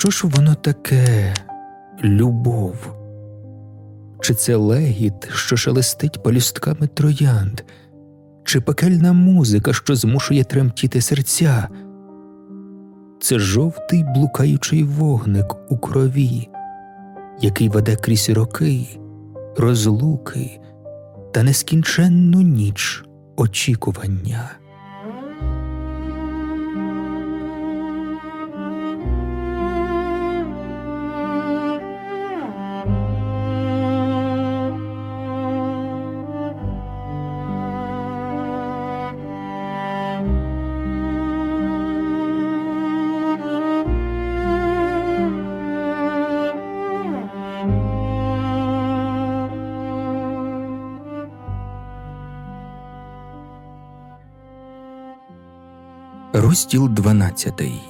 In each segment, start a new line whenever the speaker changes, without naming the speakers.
Що ж воно таке любов? Чи це легіт, що шелестить палюстками троянд, чи пекельна музика, що змушує тремтіти серця? Це жовтий блукаючий вогник у крові, який веде крізь роки, розлуки та нескінченну ніч очікування. Розділ дванадцятий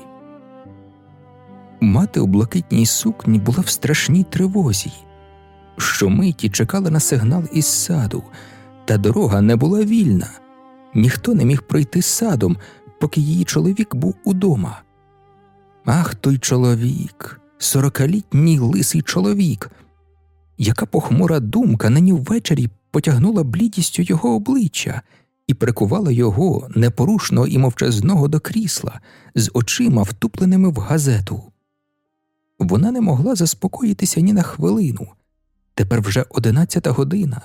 Мати у блакитній сукні була в страшній тривозі. Щомиті чекала на сигнал із саду, та дорога не була вільна. Ніхто не міг пройти садом, поки її чоловік був удома. Ах, той чоловік, сорокалітній лисий чоловік. Яка похмура думка нині ввечері потягнула блідістю його обличчя і прикувала його непорушного і мовчазного до крісла, з очима, втупленими в газету. Вона не могла заспокоїтися ні на хвилину. Тепер вже одинадцята година.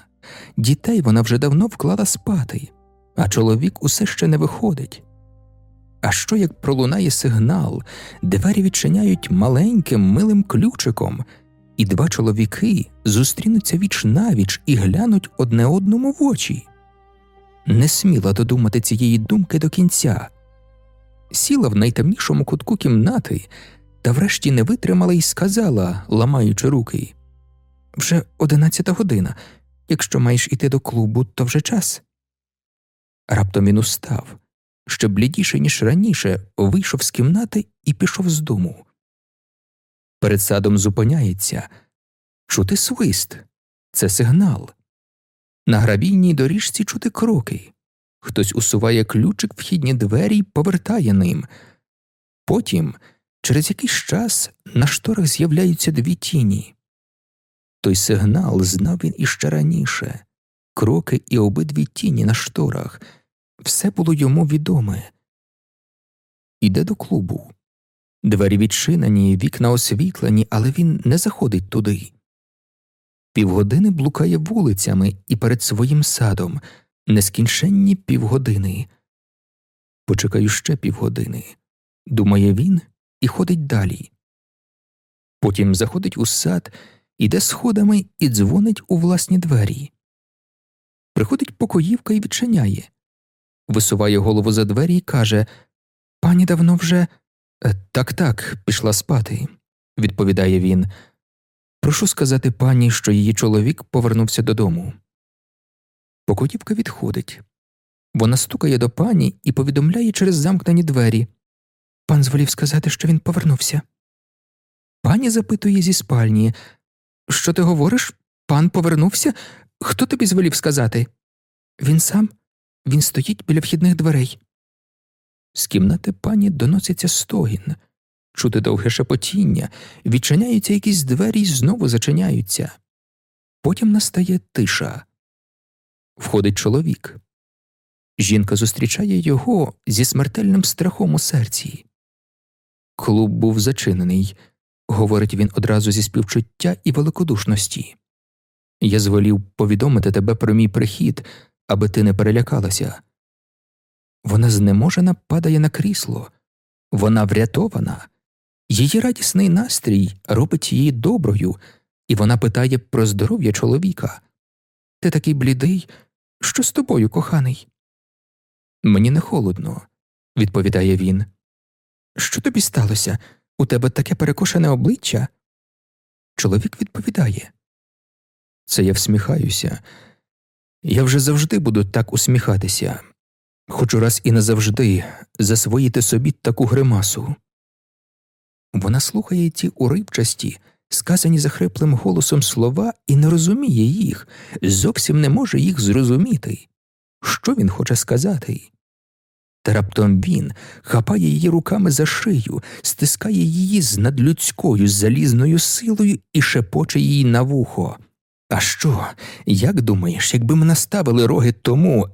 Дітей вона вже давно вклала спати, а чоловік усе ще не виходить. А що як пролунає сигнал, двері відчиняють маленьким милим ключиком, і два чоловіки зустрінуться віч навіч і глянуть одне одному в очі? Не сміла додумати цієї думки до кінця, сіла в найтемнішому кутку кімнати та врешті не витримала і сказала, ламаючи руки вже одинадцята година. Якщо маєш іти до клубу, то вже час. Раптом він устав, ще блідіше, ніж раніше, вийшов з кімнати і пішов з дому. Перед садом зупиняється чути свист це сигнал. На гравійній доріжці чути кроки. Хтось усуває ключик вхідні двері й повертає ним. Потім, через якийсь час, на шторах з'являються дві тіні. Той сигнал знав він іще раніше кроки і обидві тіні на шторах. Все було йому відоме. Іде до клубу. Двері відчинені, вікна освітлені, але він не заходить туди. Півгодини блукає вулицями і перед своїм садом, нескінченні півгодини. Почекаю ще півгодини, думає він і ходить далі. Потім заходить у сад, іде сходами і дзвонить у власні двері. Приходить покоївка і відчиняє, висуває голову за двері і каже Пані давно вже. Так, так, пішла спати, відповідає він. Прошу сказати пані, що її чоловік повернувся додому. Покоївка відходить. Вона стукає до пані і повідомляє через замкнені двері. Пан зволів сказати, що він повернувся. Пані запитує зі спальні Що ти говориш? Пан повернувся? Хто тобі зволів сказати? Він сам, він стоїть біля вхідних дверей. З кімнати пані доноситься стогін чути довге шепотіння, відчиняються якісь двері і знову зачиняються. Потім настає тиша. Входить чоловік. Жінка зустрічає його зі смертельним страхом у серці. Клуб був зачинений, говорить він одразу зі співчуття і великодушності. Я звелів повідомити тебе про мій прихід, аби ти не перелякалася. Вона знеможена падає на крісло, вона врятована, Її радісний настрій робить її доброю, і вона питає про здоров'я чоловіка. Ти такий блідий, що з тобою, коханий? Мені не холодно, відповідає він. Що тобі сталося? У тебе таке перекошене обличчя? Чоловік відповідає. Це я всміхаюся. Я вже завжди буду так усміхатися. Хочу раз і назавжди засвоїти собі таку гримасу. Вона слухає ті уривчасті, сказані захриплим голосом слова, і не розуміє їх, зовсім не може їх зрозуміти. Що він хоче сказати? Та раптом він хапає її руками за шию, стискає її з надлюдською залізною силою і шепоче їй на вухо. А що, як думаєш, якби ми наставили роги тому,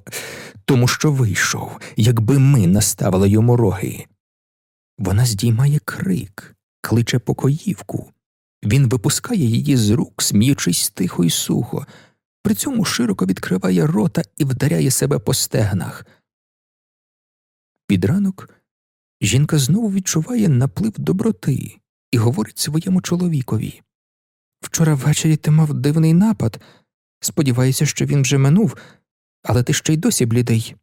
тому що вийшов, якби ми наставили йому роги? Вона здіймає крик, кличе покоївку. Він випускає її з рук, сміючись тихо й сухо, при цьому широко відкриває рота і вдаряє себе по стегнах. Під ранок жінка знову відчуває наплив доброти і говорить своєму чоловікові Вчора ввечері ти мав дивний напад. Сподіваюся, що він вже минув, але ти ще й досі блідий.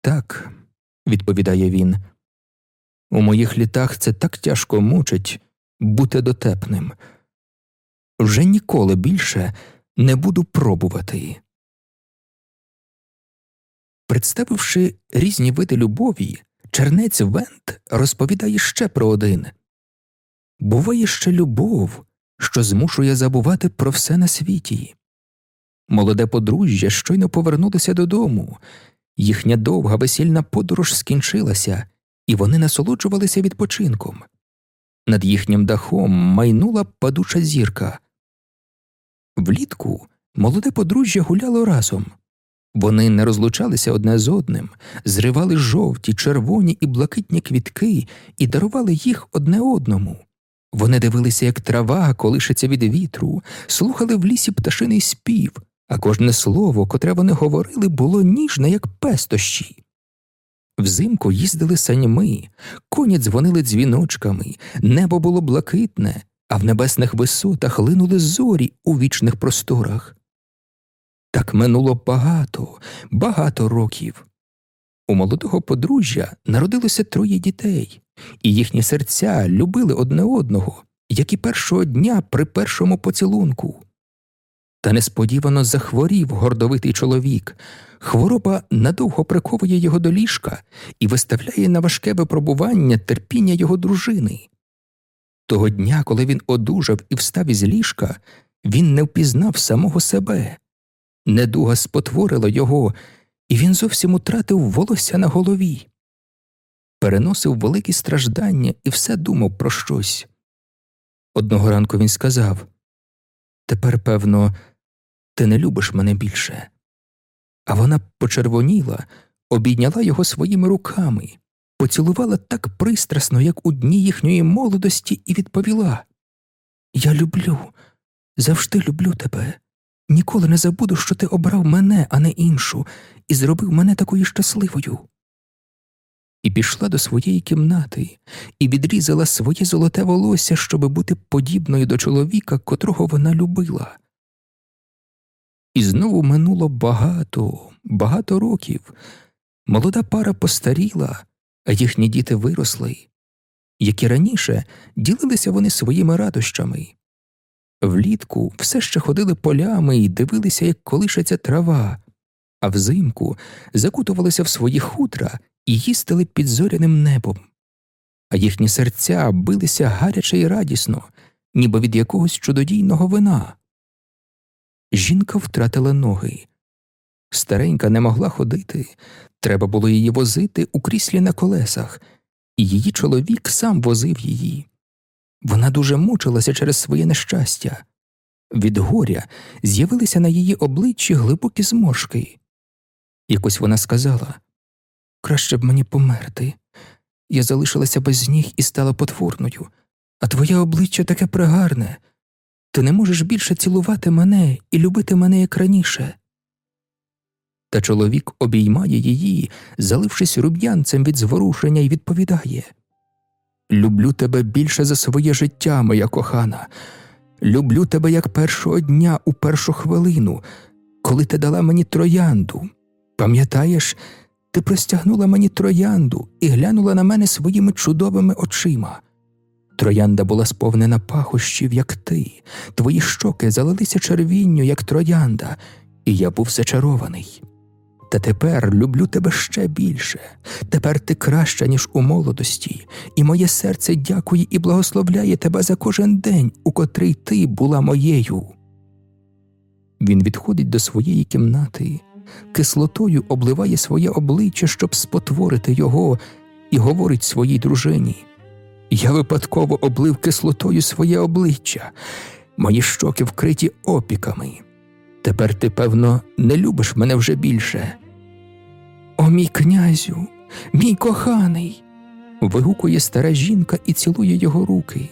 Так, відповідає він. У моїх літах це так тяжко мучить бути дотепним. Вже ніколи більше не буду пробувати. Представивши різні види любові, чернець Вент розповідає ще про один буває ще любов, що змушує забувати про все на світі. Молоде подружжя щойно повернулося додому, їхня довга весільна подорож скінчилася, і вони насолоджувалися відпочинком. Над їхнім дахом майнула падуча зірка. Влітку молоде подружжя гуляло разом. Вони не розлучалися одне з одним, зривали жовті, червоні і блакитні квітки і дарували їх одне одному. Вони дивилися, як трава колишеться від вітру, слухали в лісі пташиний спів, а кожне слово, котре вони говорили, було ніжне, як пестощі. Взимку їздили саньми, коні дзвонили дзвіночками, небо було блакитне, а в небесних висотах линули зорі у вічних просторах. Так минуло багато, багато років. У молодого подружжя народилося троє дітей, і їхні серця любили одне одного, як і першого дня при першому поцілунку. Та несподівано захворів гордовитий чоловік. Хвороба надовго приковує його до ліжка і виставляє на важке випробування терпіння його дружини. Того дня, коли він одужав і встав із ліжка, він не впізнав самого себе. Недуга спотворила його, і він зовсім утратив волосся на голові. Переносив великі страждання і все думав про щось. Одного ранку він сказав Тепер, певно, ти не любиш мене більше. А вона почервоніла, обійняла його своїми руками, поцілувала так пристрасно, як у дні їхньої молодості, і відповіла Я люблю, завжди люблю тебе. Ніколи не забуду, що ти обрав мене, а не іншу, і зробив мене такою щасливою. І пішла до своєї кімнати і відрізала своє золоте волосся, щоби бути подібною до чоловіка, котрого вона любила. І знову минуло багато, багато років. Молода пара постаріла, а їхні діти виросли, як і раніше ділилися вони своїми радощами. Влітку все ще ходили полями і дивилися, як колишеться трава, а взимку закутувалися в свої хутра і їстили під зоряним небом, а їхні серця билися гаряче і радісно, ніби від якогось чудодійного вина. Жінка втратила ноги. Старенька не могла ходити, треба було її возити у кріслі на колесах, і її чоловік сам возив її. Вона дуже мучилася через своє нещастя. Від горя з'явилися на її обличчі глибокі зморшки. Якось вона сказала краще б мені померти. Я залишилася без ніг і стала потворною, а твоє обличчя таке пригарне. Ти не можеш більше цілувати мене і любити мене як раніше. Та чоловік обіймає її, залившись руб'янцем від зворушення, і відповідає Люблю тебе більше за своє життя, моя кохана. Люблю тебе як першого дня у першу хвилину, коли ти дала мені троянду. Пам'ятаєш, ти простягнула мені троянду і глянула на мене своїми чудовими очима. Троянда була сповнена пахощів, як ти, твої щоки залилися червінню, як троянда, і я був зачарований. Та тепер люблю тебе ще більше. Тепер ти краща, ніж у молодості, і моє серце дякує і благословляє тебе за кожен день, у котрий ти була моєю. Він відходить до своєї кімнати, кислотою обливає своє обличчя, щоб спотворити його, і говорить своїй дружині. Я випадково облив кислотою своє обличчя, мої щоки вкриті опіками. Тепер ти, певно, не любиш мене вже більше. О, мій князю, мій коханий. вигукує стара жінка і цілує його руки.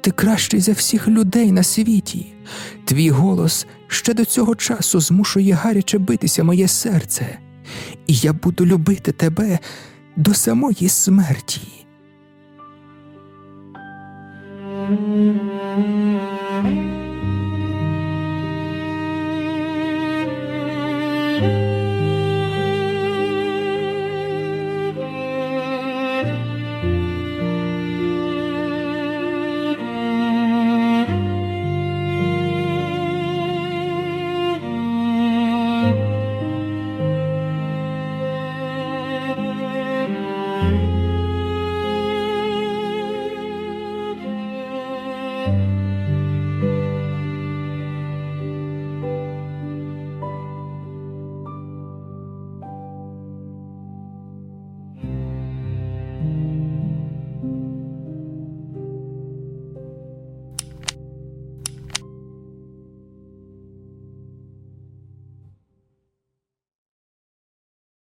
Ти кращий за всіх людей на світі. Твій голос ще до цього часу змушує гаряче битися моє серце, і я буду любити тебе до самої смерті.
Mm-hmm.